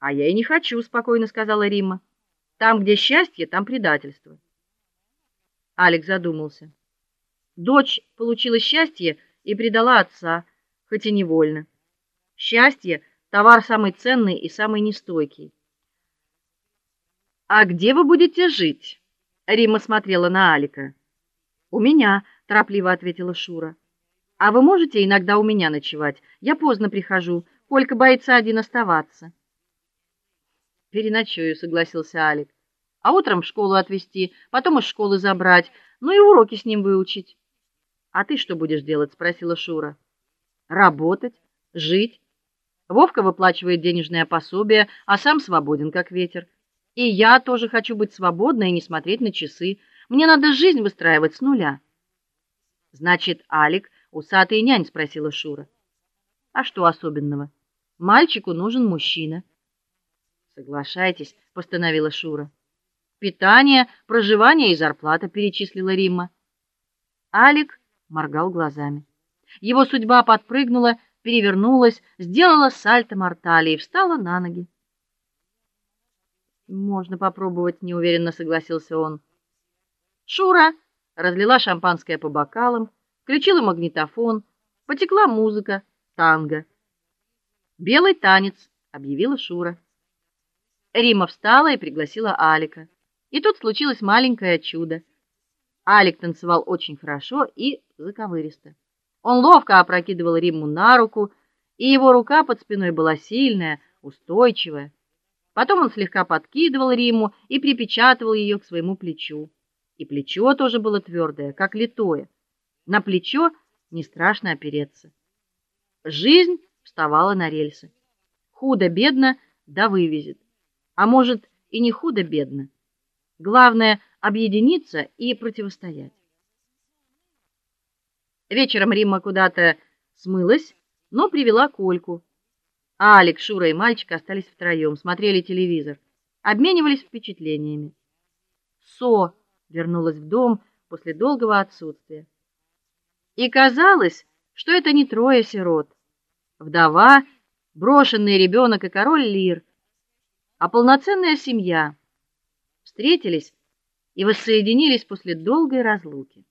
А я и не хочу, спокойно сказала Римма. Там, где счастье, там предательство. Алекс задумался. Дочь получила счастье и предала отца, хоть и невольно. Счастье товар самый ценный и самый нестойкий. А где вы будете жить? Рима смотрела на Алика. У меня, торопливо ответила Шура. А вы можете иногда у меня ночевать? Я поздно прихожу, Колька боится один оставаться. Переночую, согласился Алик. А утром в школу отвезти, потом из школы забрать, ну и уроки с ним выучить. А ты что будешь делать, спросила Шура. Работать, жить. Вовка выплачивает денежное пособие, а сам свободен как ветер. И я тоже хочу быть свободной и не смотреть на часы. Мне надо жизнь выстраивать с нуля. Значит, Алик усатый нянь, спросила Шура. А что особенного? Мальчику нужен мужчина. Соглашайтесь, постановила Шура. Питание, проживание и зарплата перечислила Римма. Алик моргал глазами. Его судьба подпрыгнула, перевернулась, сделала сальто мортали и встала на ноги. Можно попробовать, неуверенно согласился он. Шура разлила шампанское по бокалам, включила магнитофон, потекла музыка, танго. Белый танец, объявила Шура. Рима встала и пригласила Алика. И тут случилось маленькое чудо. Алик танцевал очень хорошо и заковыристо. Он ловко опрокидывал Римму на руку, и его рука под спиной была сильная, устойчивая. Потом он слегка подкидывал Римму и припечатывал ее к своему плечу. И плечо тоже было твердое, как литое. На плечо не страшно опереться. Жизнь вставала на рельсы. Худо-бедно да вывезет. А может, и не худо-бедно. Главное объединиться и противостоять. Вечером Римма куда-то смылась, но привела Кольку. А Алекс, Шура и мальчик остались втроем, смотрели телевизор, обменивались впечатлениями. Со вернулась в дом после долгого отсутствия. И казалось, что это не трое сирот. Вдова, брошенный ребенок и король Лир, а полноценная семья встретились и воссоединились после долгой разлуки.